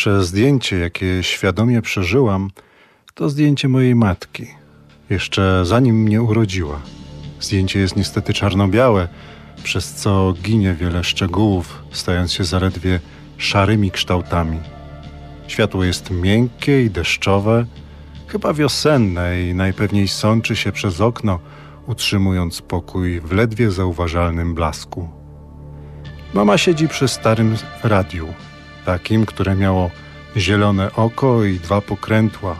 Pierwsze zdjęcie, jakie świadomie przeżyłam, to zdjęcie mojej matki, jeszcze zanim mnie urodziła. Zdjęcie jest niestety czarno-białe, przez co ginie wiele szczegółów, stając się zaledwie szarymi kształtami. Światło jest miękkie i deszczowe, chyba wiosenne i najpewniej sączy się przez okno, utrzymując pokój w ledwie zauważalnym blasku. Mama siedzi przy starym radiu, takim, które miało zielone oko i dwa pokrętła.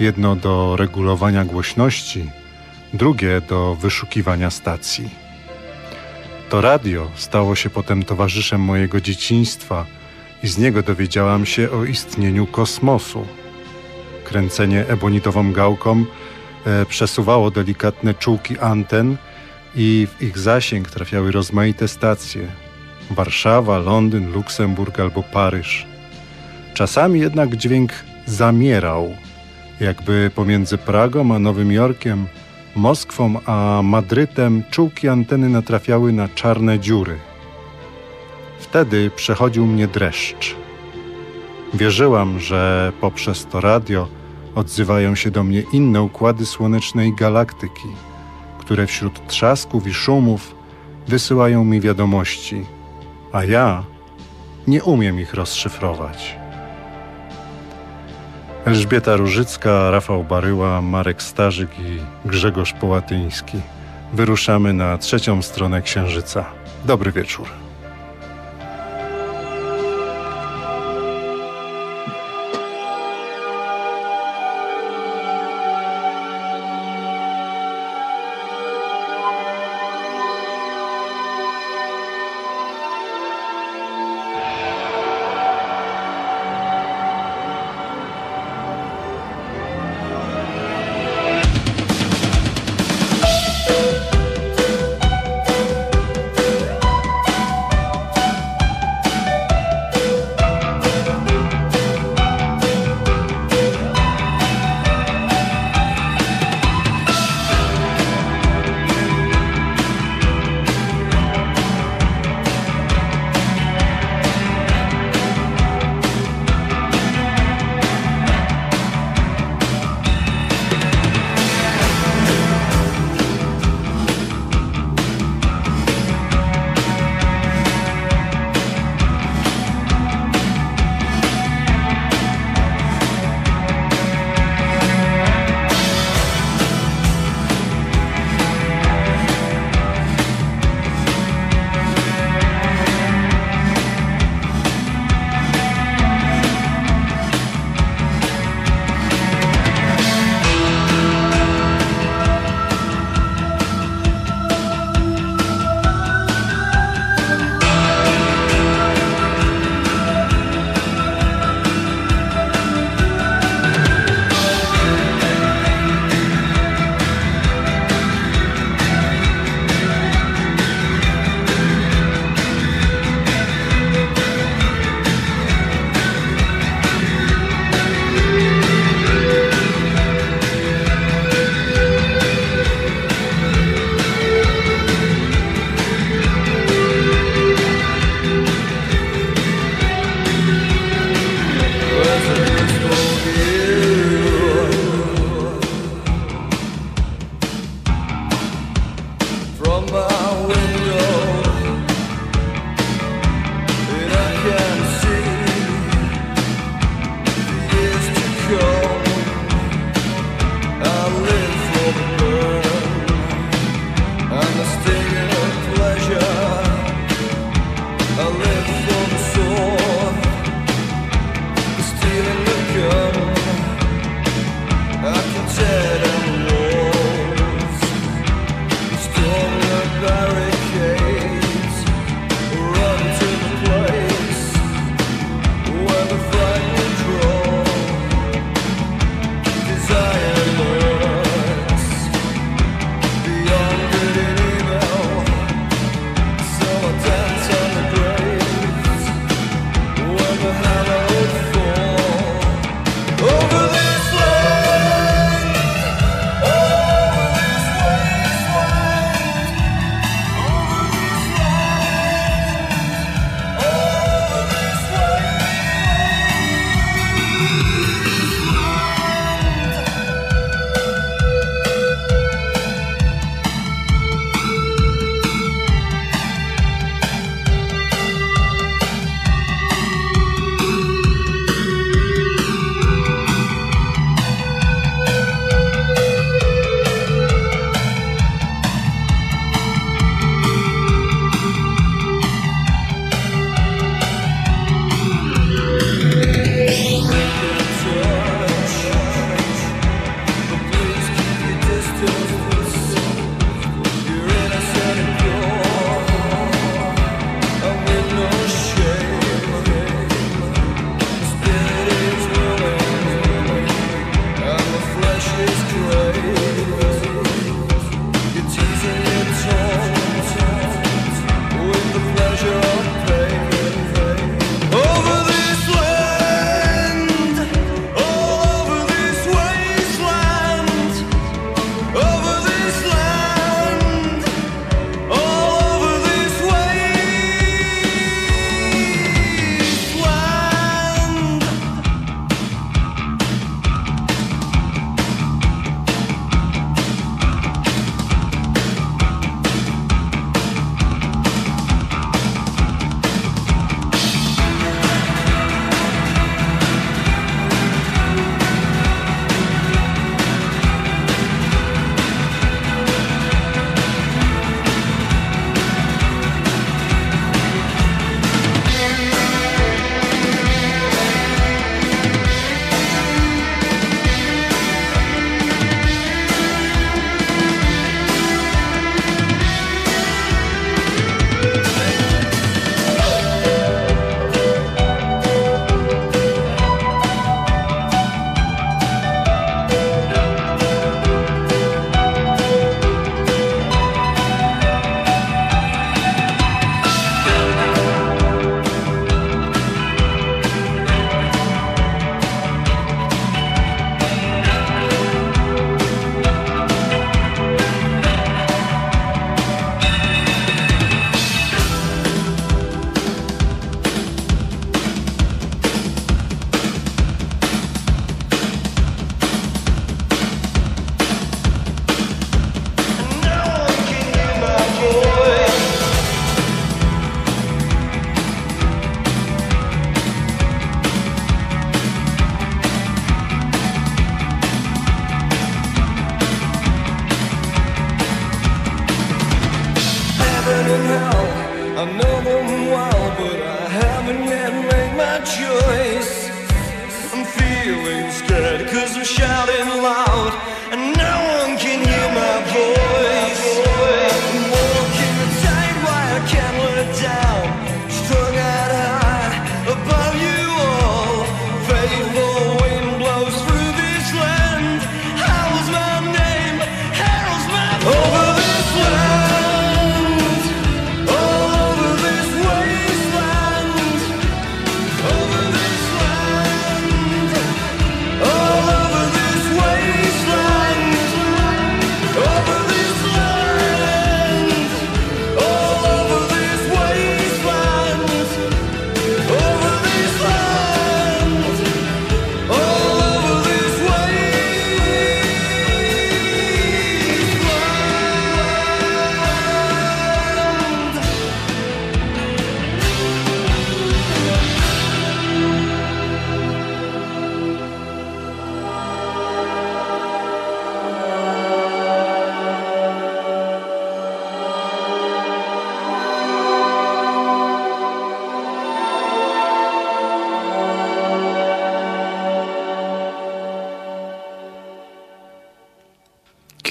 Jedno do regulowania głośności, drugie do wyszukiwania stacji. To radio stało się potem towarzyszem mojego dzieciństwa i z niego dowiedziałam się o istnieniu kosmosu. Kręcenie ebonitową gałką e, przesuwało delikatne czułki anten i w ich zasięg trafiały rozmaite stacje – Warszawa, Londyn, Luksemburg albo Paryż. Czasami jednak dźwięk zamierał, jakby pomiędzy Pragą a Nowym Jorkiem, Moskwą a Madrytem czułki anteny natrafiały na czarne dziury. Wtedy przechodził mnie dreszcz. Wierzyłam, że poprzez to radio odzywają się do mnie inne układy słonecznej galaktyki, które wśród trzasków i szumów wysyłają mi wiadomości – a ja nie umiem ich rozszyfrować. Elżbieta Różycka, Rafał Baryła, Marek Starzyk i Grzegorz Połatyński. Wyruszamy na trzecią stronę Księżyca. Dobry wieczór.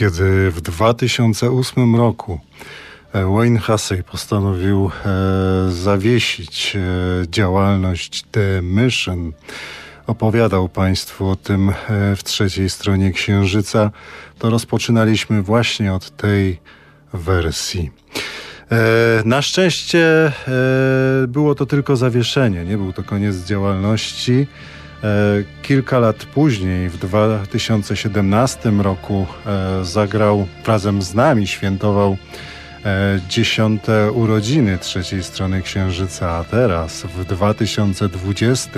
Kiedy w 2008 roku e, Wayne Hussey postanowił e, zawiesić e, działalność The Mission. Opowiadał Państwu o tym w trzeciej stronie Księżyca. To rozpoczynaliśmy właśnie od tej wersji. Na szczęście było to tylko zawieszenie, nie był to koniec działalności. E, kilka lat później, w 2017 roku, e, zagrał razem z nami, świętował e, dziesiąte urodziny trzeciej strony Księżyca, a teraz w 2020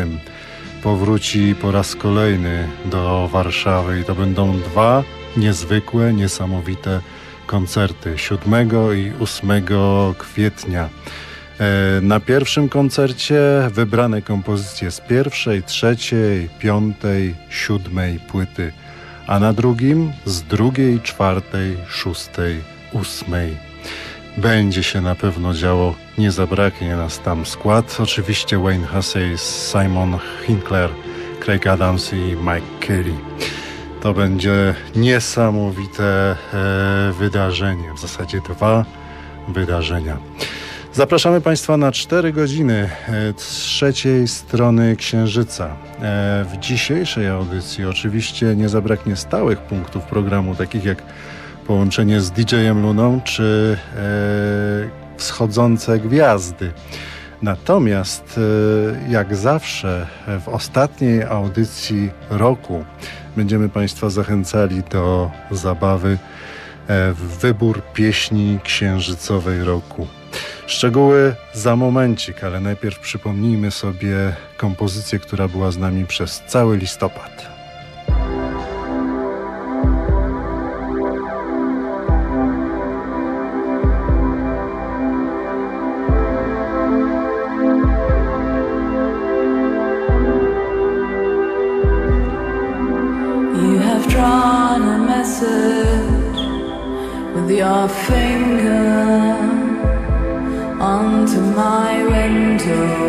powróci po raz kolejny do Warszawy i to będą dwa niezwykłe, niesamowite koncerty 7 i 8 kwietnia. E, na pierwszym koncercie wybrane kompozycje z pierwszej, trzeciej, piątej, siódmej płyty, a na drugim z drugiej, czwartej, szóstej, ósmej. Będzie się na pewno działo, nie zabraknie nas tam skład. Oczywiście Wayne Hussey, Simon Hinkler, Craig Adams i Mike Kelly. To będzie niesamowite e, wydarzenie, w zasadzie dwa wydarzenia. Zapraszamy Państwa na 4 godziny e, trzeciej strony Księżyca. E, w dzisiejszej audycji oczywiście nie zabraknie stałych punktów programu, takich jak połączenie z DJ-em Luną czy e, wschodzące gwiazdy. Natomiast jak zawsze w ostatniej audycji roku będziemy Państwa zachęcali do zabawy w wybór pieśni księżycowej roku. Szczegóły za momencik, ale najpierw przypomnijmy sobie kompozycję, która była z nami przez cały listopad. Your my window.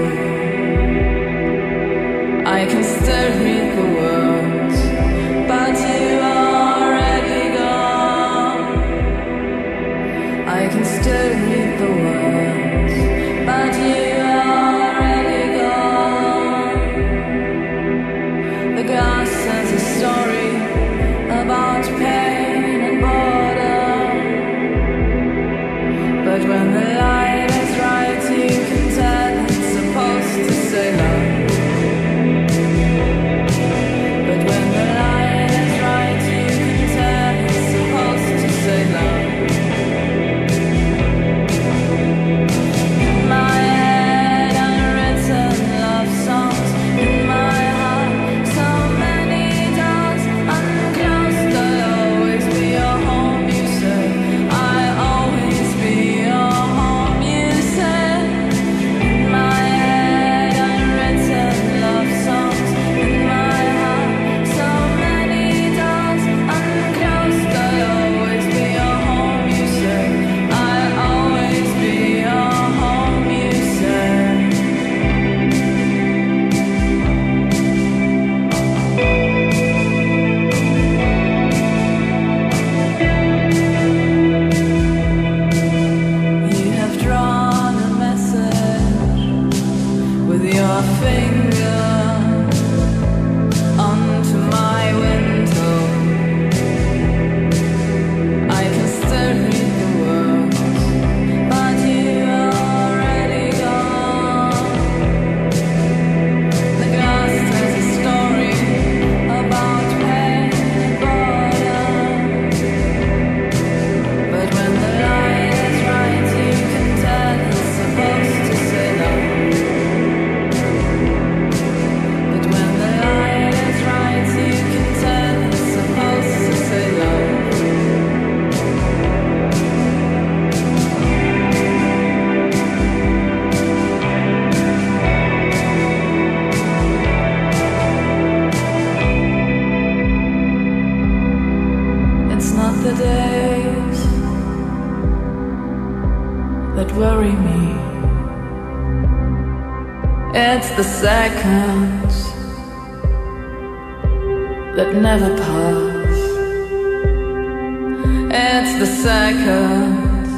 It's the seconds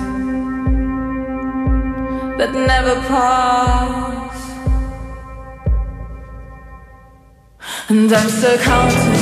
that never pass. And I'm still counting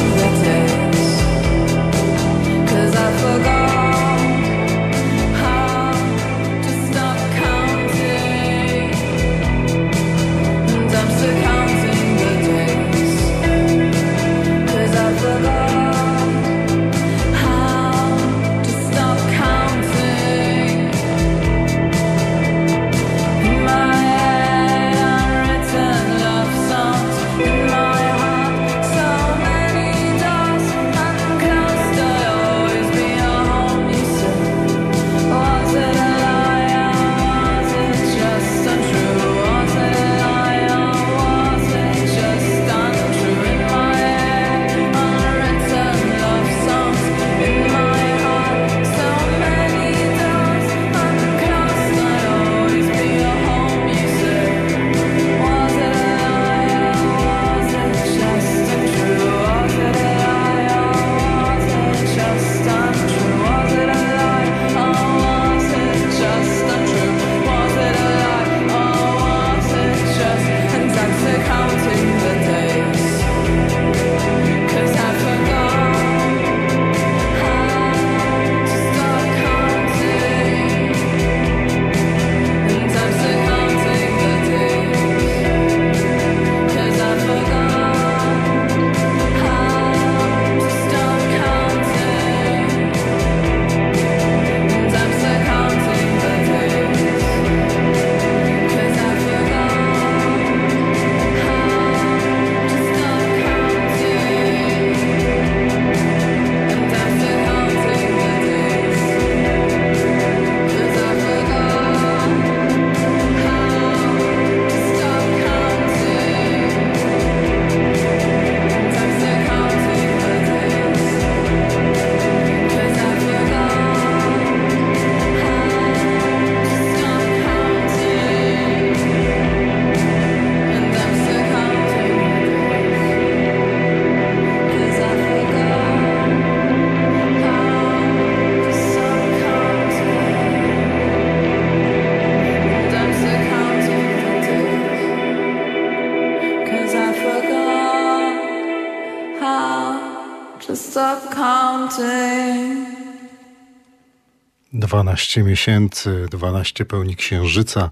12 miesięcy, 12 pełni księżyca,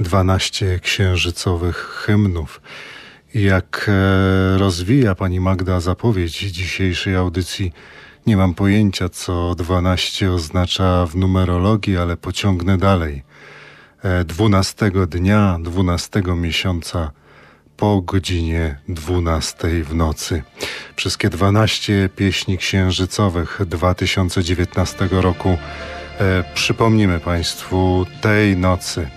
12 księżycowych hymnów. Jak e, rozwija pani Magda zapowiedź dzisiejszej audycji, nie mam pojęcia, co 12 oznacza w numerologii, ale pociągnę dalej. 12 e, dnia, 12 miesiąca po godzinie 12 w nocy. Wszystkie 12 pieśni księżycowych 2019 roku przypomnimy Państwu tej nocy.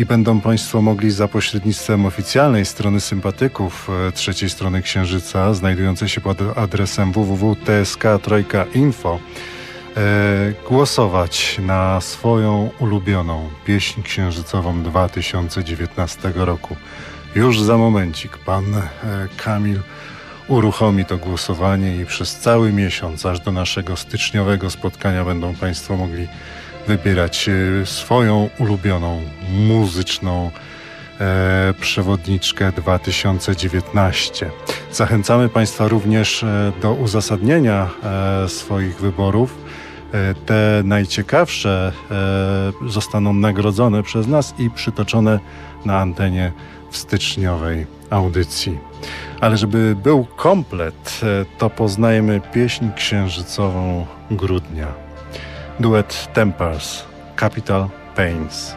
I będą Państwo mogli za pośrednictwem oficjalnej strony sympatyków e, trzeciej strony Księżyca, znajdującej się pod adresem www.tsk.info, e, głosować na swoją ulubioną pieśń księżycową 2019 roku. Już za momencik pan e, Kamil uruchomi to głosowanie i przez cały miesiąc, aż do naszego styczniowego spotkania, będą Państwo mogli wybierać e, swoją ulubioną muzyczną e, przewodniczkę 2019. Zachęcamy Państwa również do uzasadnienia swoich wyborów. Te najciekawsze zostaną nagrodzone przez nas i przytoczone na antenie w styczniowej audycji. Ale żeby był komplet, e, to poznajmy pieśń księżycową grudnia. Duet Tempers, Capital Pains.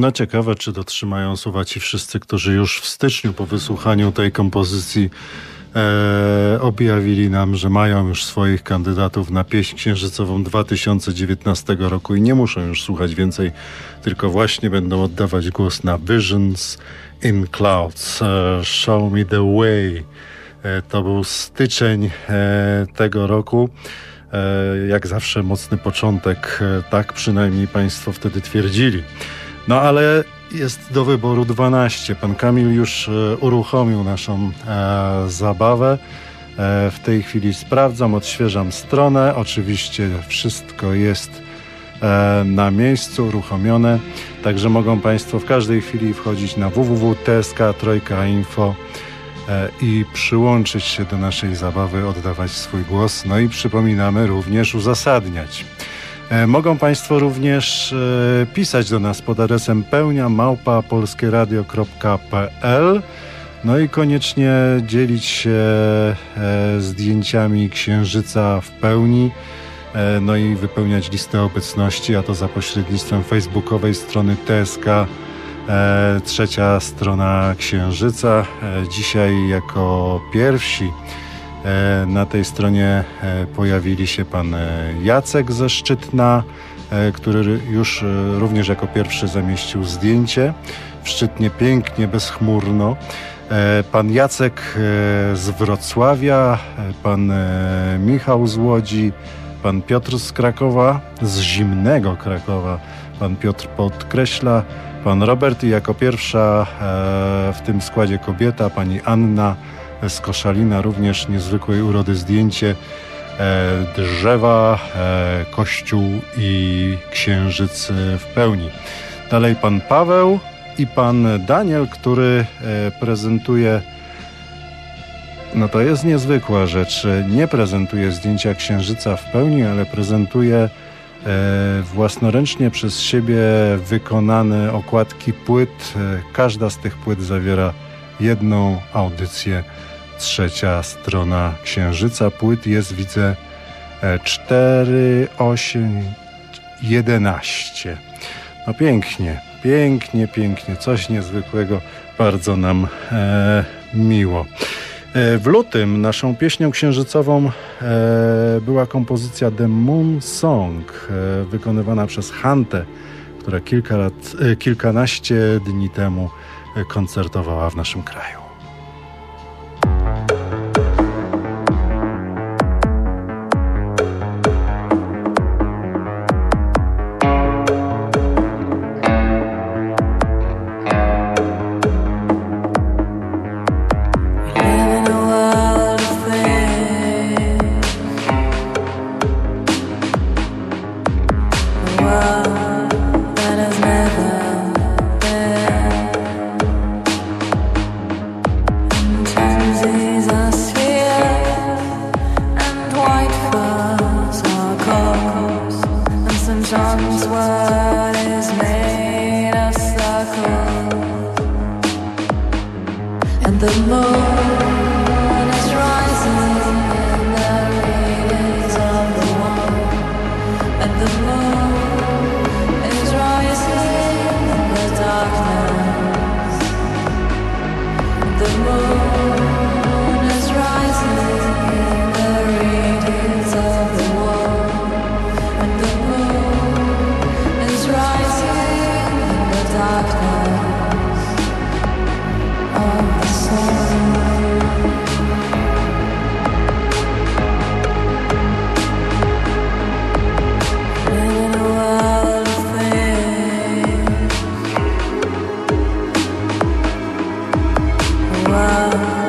No ciekawe, czy dotrzymają słowa ci wszyscy, którzy już w styczniu po wysłuchaniu tej kompozycji e, objawili nam, że mają już swoich kandydatów na pieśń księżycową 2019 roku i nie muszą już słuchać więcej, tylko właśnie będą oddawać głos na Visions in Clouds. E, show me the way. E, to był styczeń e, tego roku. E, jak zawsze mocny początek, e, tak przynajmniej Państwo wtedy twierdzili. No ale jest do wyboru 12. Pan Kamil już e, uruchomił naszą e, zabawę. E, w tej chwili sprawdzam, odświeżam stronę. Oczywiście wszystko jest e, na miejscu, uruchomione. Także mogą Państwo w każdej chwili wchodzić na www.tsk.info e, i przyłączyć się do naszej zabawy, oddawać swój głos. No i przypominamy również uzasadniać. E, mogą Państwo również e, pisać do nas pod adresem pełnia małpa polskieradio.pl no i koniecznie dzielić się e, zdjęciami księżyca w pełni, no i wypełniać listę obecności, a to za pośrednictwem facebookowej strony TSK, trzecia strona księżyca. Dzisiaj jako pierwsi na tej stronie e, pojawili się pan e, Jacek ze Szczytna, który już również jako pierwszy zamieścił zdjęcie. W Szczytnie pięknie, bezchmurno. Pan Jacek z Wrocławia, pan Michał z Łodzi, pan Piotr z Krakowa, z zimnego Krakowa, pan Piotr podkreśla, pan Robert i jako pierwsza w tym składzie kobieta, pani Anna z Koszalina, również niezwykłej urody zdjęcie e, drzewa, e, kościół i księżyc w pełni. Dalej pan Paweł i pan Daniel, który e, prezentuje no to jest niezwykła rzecz. Nie prezentuje zdjęcia księżyca w pełni, ale prezentuje własnoręcznie przez siebie wykonane okładki płyt. Każda z tych płyt zawiera jedną audycję trzecia strona Księżyca. Płyt jest, widzę, 4, 8, 11. No pięknie, pięknie, pięknie. Coś niezwykłego. Bardzo nam e, miło. E, w lutym naszą pieśnią księżycową e, była kompozycja The Moon Song, e, wykonywana przez Hantę, która kilka lat, e, kilkanaście dni temu e, koncertowała w naszym kraju. The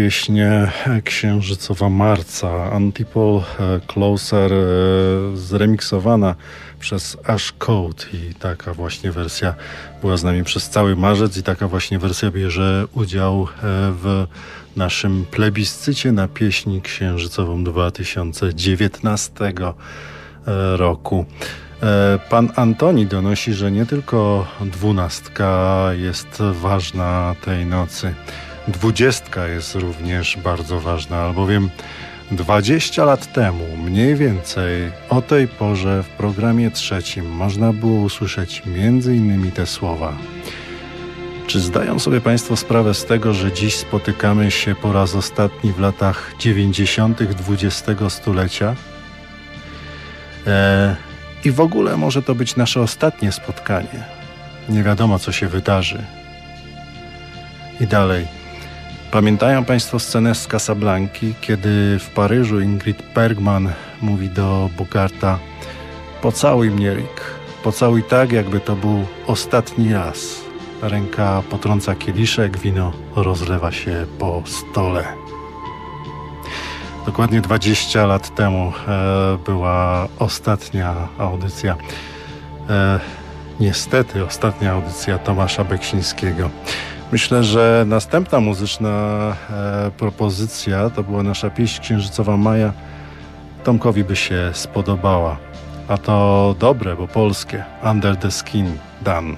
pieśń księżycowa Marca, Antipol Closer, zremiksowana przez Ash Code i taka właśnie wersja była z nami przez cały marzec i taka właśnie wersja bierze udział w naszym plebiscycie na pieśń księżycową 2019 roku. Pan Antoni donosi, że nie tylko dwunastka jest ważna tej nocy. Dwudziestka jest również bardzo ważna, albowiem 20 lat temu, mniej więcej o tej porze w programie trzecim można było usłyszeć innymi te słowa. Czy zdają sobie Państwo sprawę z tego, że dziś spotykamy się po raz ostatni w latach 90. XX stulecia? E, I w ogóle może to być nasze ostatnie spotkanie. Nie wiadomo, co się wydarzy. I dalej. Pamiętają Państwo scenę z Casablanki, kiedy w Paryżu Ingrid Bergman mówi do Bogarta Pocałuj mnie, Rick. Pocałuj tak, jakby to był ostatni raz. Ręka potrąca kieliszek, wino rozlewa się po stole. Dokładnie 20 lat temu e, była ostatnia audycja. E, niestety ostatnia audycja Tomasza Beksińskiego. Myślę, że następna muzyczna e, propozycja to była nasza pieśń księżycowa Maja. Tomkowi by się spodobała. A to dobre, bo polskie. Under the Skin, Dan.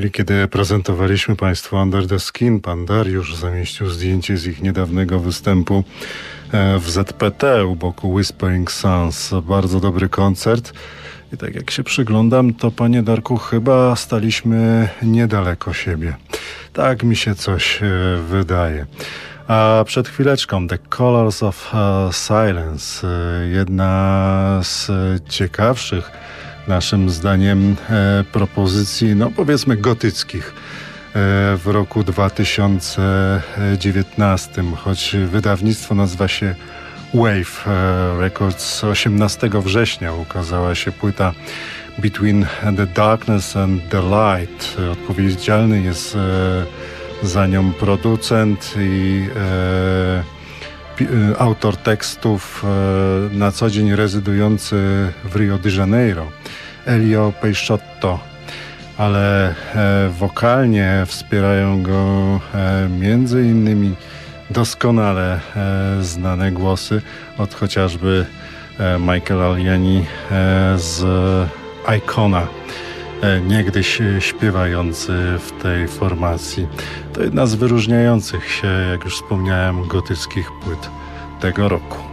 Chwili, kiedy prezentowaliśmy Państwu Under the Skin, pan Dariusz zamieścił zdjęcie z ich niedawnego występu e, w ZPT u boku Whispering Suns. Bardzo dobry koncert. I tak jak się przyglądam, to panie Darku, chyba staliśmy niedaleko siebie. Tak mi się coś e, wydaje. A przed chwileczką The Colors of e, Silence, jedna z ciekawszych naszym zdaniem e, propozycji, no powiedzmy gotyckich e, w roku 2019, choć wydawnictwo nazywa się Wave e, Records. 18 września ukazała się płyta Between the Darkness and the Light. Odpowiedzialny jest za nią producent i autor tekstów na co dzień rezydujący w Rio de Janeiro. Elio Peixotto, ale e, wokalnie wspierają go e, między innymi doskonale e, znane głosy od chociażby Michael Aliani z Icona niegdyś śpiewający w tej formacji. To jedna z wyróżniających się, jak już wspomniałem, gotyckich płyt tego roku.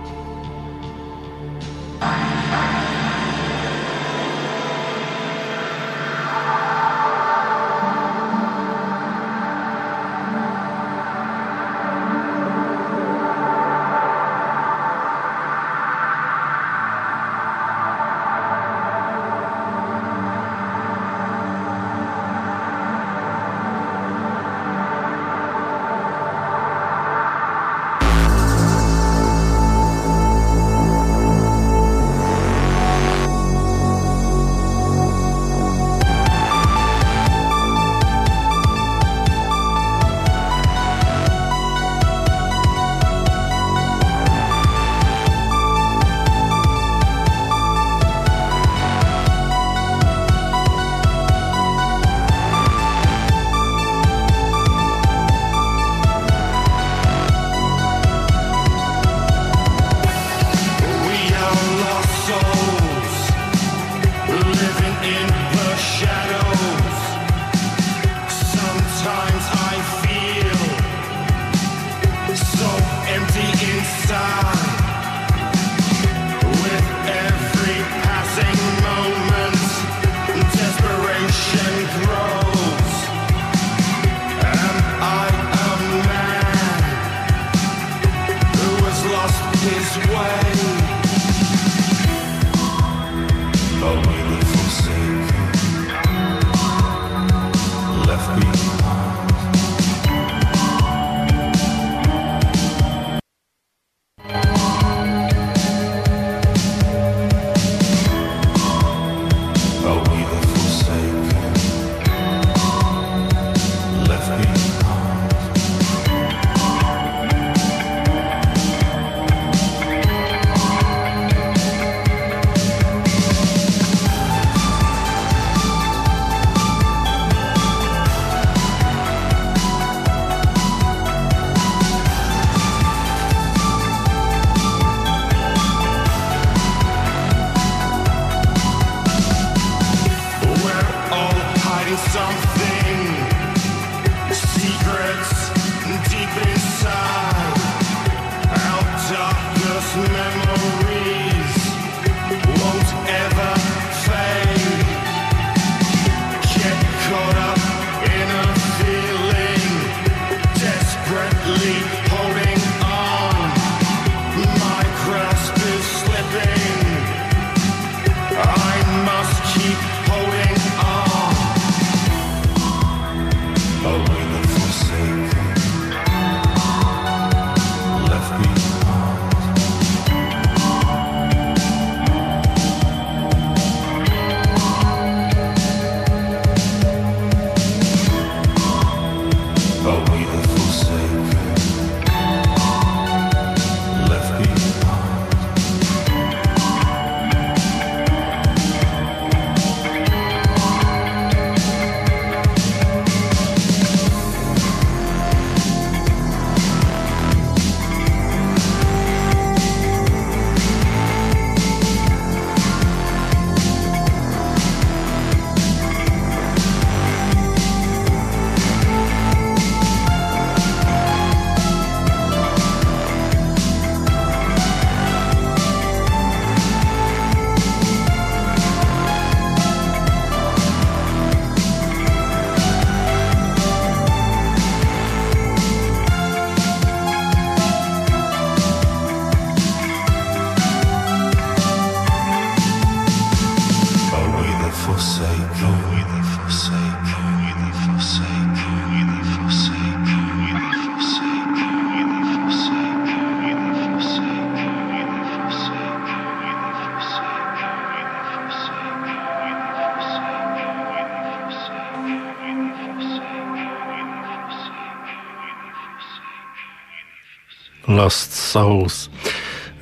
Lost Souls.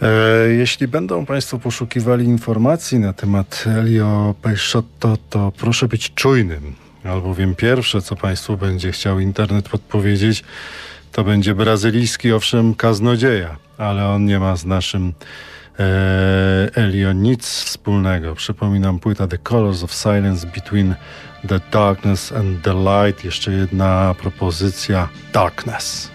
E, jeśli będą Państwo poszukiwali informacji na temat Elio Peixotto, to proszę być czujnym, albowiem pierwsze, co Państwu będzie chciał internet podpowiedzieć, to będzie brazylijski, owszem, kaznodzieja, ale on nie ma z naszym e, Elio nic wspólnego. Przypominam płyta The Colors of Silence Between the Darkness and the Light. Jeszcze jedna propozycja Darkness.